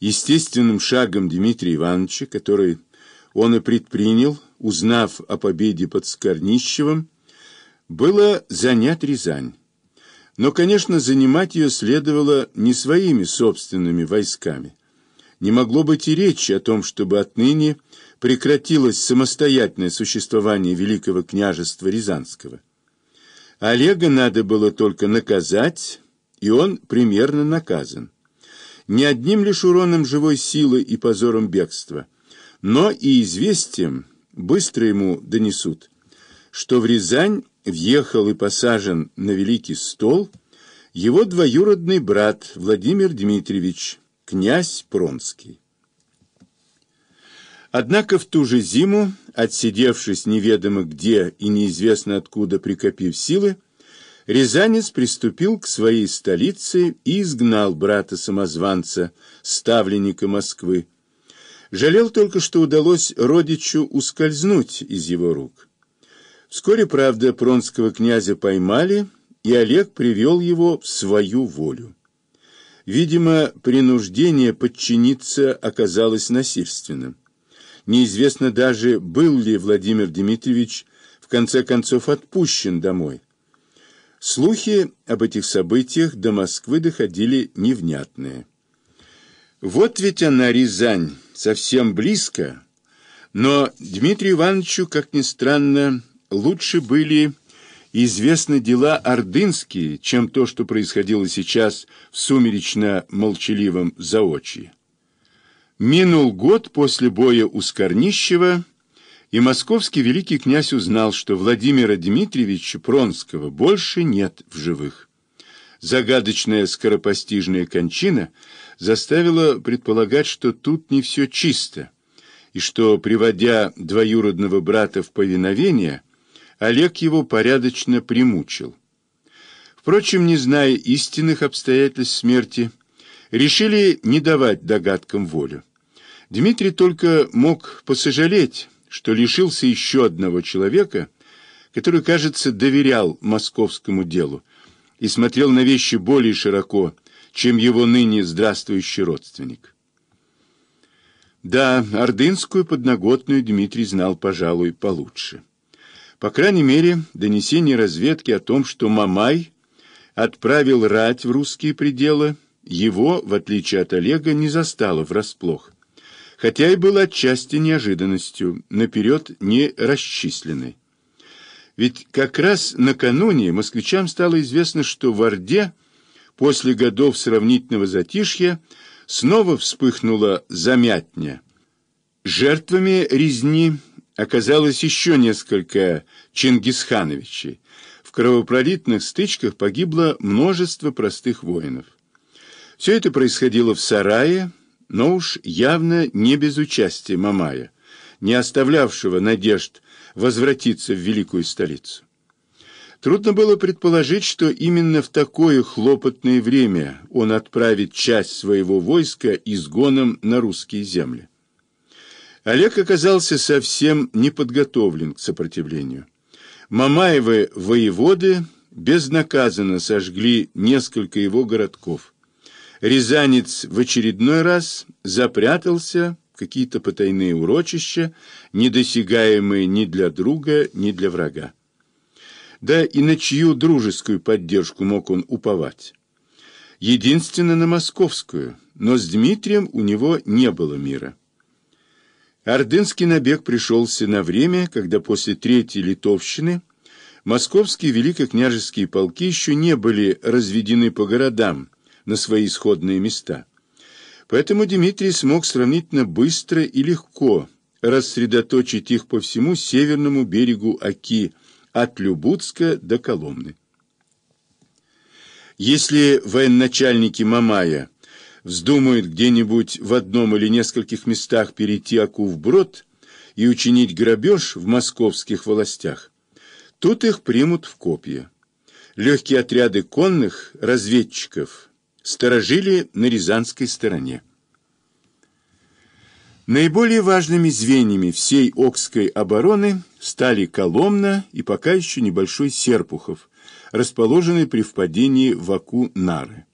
Естественным шагом Дмитрия Ивановича, который он и предпринял, узнав о победе под Скорнищевым, было занять Рязань. Но, конечно, занимать ее следовало не своими собственными войсками. Не могло быть и речи о том, чтобы отныне прекратилось самостоятельное существование Великого княжества Рязанского. Олега надо было только наказать, и он примерно наказан. Не одним лишь уроном живой силы и позором бегства, но и известием быстро ему донесут, что в Рязань въехал и посажен на Великий стол его двоюродный брат Владимир Дмитриевич, князь Пронский. Однако в ту же зиму, отсидевшись неведомо где и неизвестно откуда прикопив силы, Рязанец приступил к своей столице и изгнал брата-самозванца, ставленника Москвы. Жалел только, что удалось родичу ускользнуть из его рук. Вскоре, правда, пронского князя поймали, и Олег привел его в свою волю. Видимо, принуждение подчиниться оказалось насильственным. Неизвестно даже, был ли Владимир Дмитриевич в конце концов отпущен домой. Слухи об этих событиях до Москвы доходили невнятные. Вот ведь она, Рязань, совсем близко, но Дмитрию Ивановичу, как ни странно, лучше были известны дела ордынские, чем то, что происходило сейчас в сумеречно-молчаливом заочье. Минул год после боя у Скорнищева, и московский великий князь узнал, что Владимира Дмитриевича Пронского больше нет в живых. Загадочная скоропостижная кончина заставила предполагать, что тут не все чисто, и что, приводя двоюродного брата в повиновение, Олег его порядочно примучил. Впрочем, не зная истинных обстоятельств смерти, решили не давать догадкам волю. Дмитрий только мог посожалеть, что лишился еще одного человека, который, кажется, доверял московскому делу и смотрел на вещи более широко, чем его ныне здравствующий родственник. Да, ордынскую подноготную Дмитрий знал, пожалуй, получше. По крайней мере, донесение разведки о том, что Мамай отправил рать в русские пределы, его, в отличие от Олега, не застало врасплох хотя и было отчасти неожиданностью, наперед не расчисленной. Ведь как раз накануне москвичам стало известно, что в Орде после годов сравнительного затишья снова вспыхнула замятня. Жертвами резни оказалось еще несколько Чингисхановичей. В кровопролитных стычках погибло множество простых воинов. Все это происходило в сарае, но уж явно не без участия Мамая, не оставлявшего надежд возвратиться в великую столицу. Трудно было предположить, что именно в такое хлопотное время он отправит часть своего войска изгоном на русские земли. Олег оказался совсем не подготовлен к сопротивлению. Мамаевы воеводы безнаказанно сожгли несколько его городков. Рязанец в очередной раз запрятался в какие-то потайные урочища, недосягаемые ни для друга, ни для врага. Да и на чью дружескую поддержку мог он уповать? Единственно на московскую, но с Дмитрием у него не было мира. Ордынский набег пришелся на время, когда после Третьей Литовщины московские великокняжеские полки еще не были разведены по городам, на свои исходные места. Поэтому Дмитрий смог сравнительно быстро и легко рассредоточить их по всему северному берегу Оки, от Любутска до Коломны. Если военачальники Мамая вздумают где-нибудь в одном или нескольких местах перейти Оку вброд и учинить грабеж в московских властях, тут их примут в копья. Легкие отряды конных разведчиков – сторожили на рязанской стороне. Наиболее важными звеньями всей Окской обороны стали Коломна и пока еще небольшой Серпухов, расположенный при впадении в Аку Нары.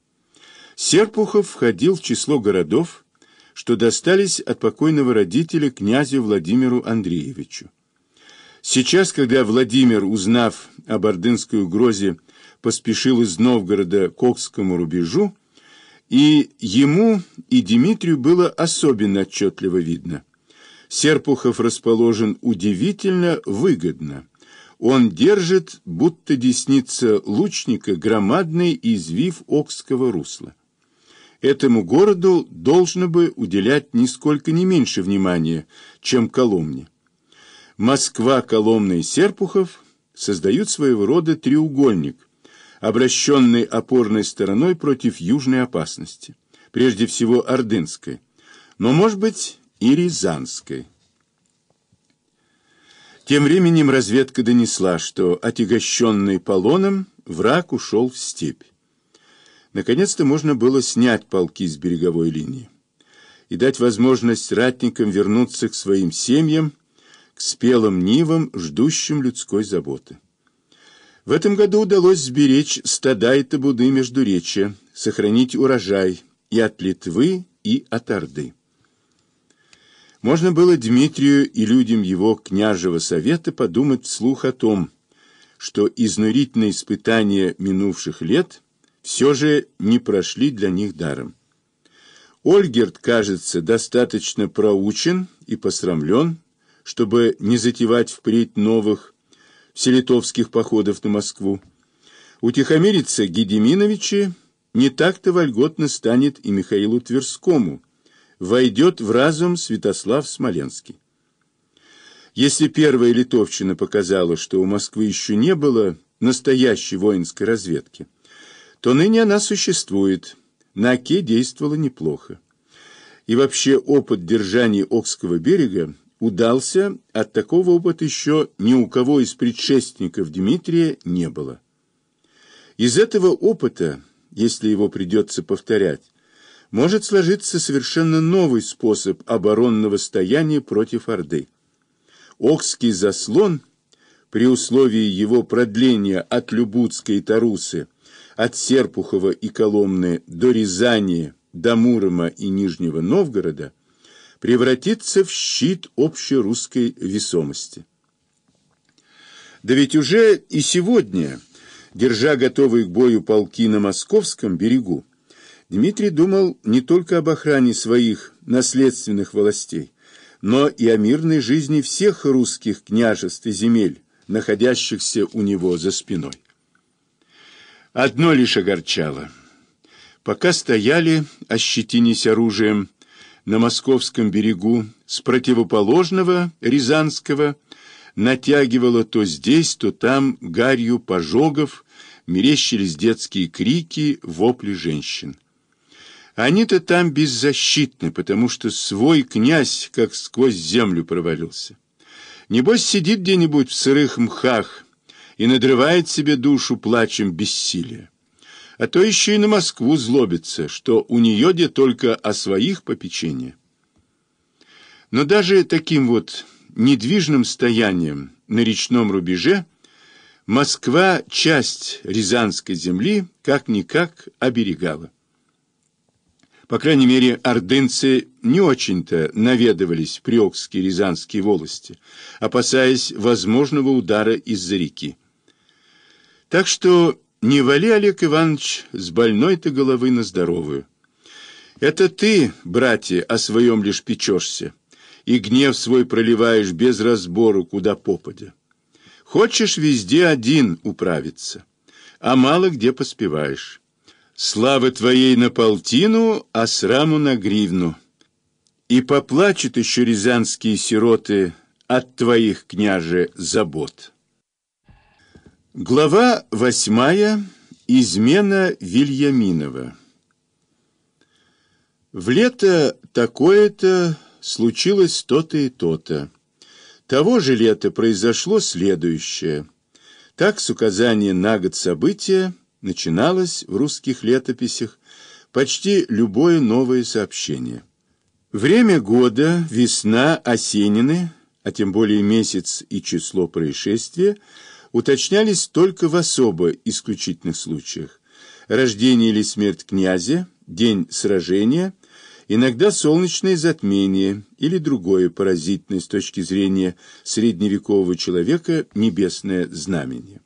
Серпухов входил в число городов, что достались от покойного родителя князю Владимиру Андреевичу. Сейчас, когда Владимир, узнав об ордынской угрозе, поспешил из Новгорода к Окскому рубежу, и ему, и Дмитрию было особенно отчетливо видно. Серпухов расположен удивительно выгодно. Он держит, будто десница лучника, громадный извив Окского русла. Этому городу должно бы уделять нисколько не меньше внимания, чем Коломне. Москва, Коломна и Серпухов создают своего рода треугольник, обращенный опорной стороной против южной опасности, прежде всего Ордынской, но, может быть, и Рязанской. Тем временем разведка донесла, что, отягощенный полоном, враг ушел в степь. Наконец-то можно было снять полки с береговой линии и дать возможность ратникам вернуться к своим семьям, к спелым нивам, ждущим людской заботы. В этом году удалось сберечь стада и табуны Междуречья, сохранить урожай и от Литвы, и от Орды. Можно было Дмитрию и людям его княжего совета подумать вслух о том, что изнурительные испытания минувших лет все же не прошли для них даром. Ольгерт, кажется, достаточно проучен и посрамлен, чтобы не затевать впредь новых вселитовских походов на Москву. Утихомириться Гедеминовичи не так-то вольготно станет и Михаилу Тверскому, войдет в разум Святослав Смоленский. Если первая литовщина показала, что у Москвы еще не было настоящей воинской разведки, то ныне она существует, на Оке действовала неплохо. И вообще опыт держания Окского берега удался, от такого опыта еще ни у кого из предшественников Дмитрия не было. Из этого опыта, если его придется повторять, может сложиться совершенно новый способ оборонного стояния против Орды. Окский заслон, при условии его продления от Любутской и Тарусы от Серпухова и Коломны до Рязани, до Мурома и Нижнего Новгорода превратится в щит общерусской весомости. Да ведь уже и сегодня, держа готовые к бою полки на московском берегу, Дмитрий думал не только об охране своих наследственных властей, но и о мирной жизни всех русских княжеств и земель, находящихся у него за спиной. Одно лишь огорчало. Пока стояли, ощетинясь оружием, на московском берегу с противоположного, Рязанского, натягивало то здесь, то там гарью пожогов, мерещились детские крики, вопли женщин. Они-то там беззащитны, потому что свой князь как сквозь землю провалился. Небось сидит где-нибудь в сырых мхах, и надрывает себе душу плачем бессилия. А то еще и на Москву злобится, что у нее где только о своих попечения. Но даже таким вот недвижным стоянием на речном рубеже Москва часть Рязанской земли как-никак оберегала. По крайней мере, ордынцы не очень-то наведывались в Приокские Рязанские волости, опасаясь возможного удара из-за реки. Так что не вали, Олег Иванович, с больной-то головы на здоровую. Это ты, братья, о своем лишь печешься, и гнев свой проливаешь без разбору, куда попадя. Хочешь везде один управиться, а мало где поспеваешь. Славы твоей на полтину, а сраму на гривну. И поплачут еще рязанские сироты от твоих, княже, забот». Глава восьмая. Измена Вильяминова. В лето такое-то случилось то-то и то-то. Того же лета произошло следующее. Так с указания на год события начиналось в русских летописях почти любое новое сообщение. Время года, весна, осенины, а тем более месяц и число происшествия – уточнялись только в особо исключительных случаях. Рождение или смерть князя, день сражения иногда солнечное затмение или другое паразитное с точки зрения средневекового человека небесное знамение.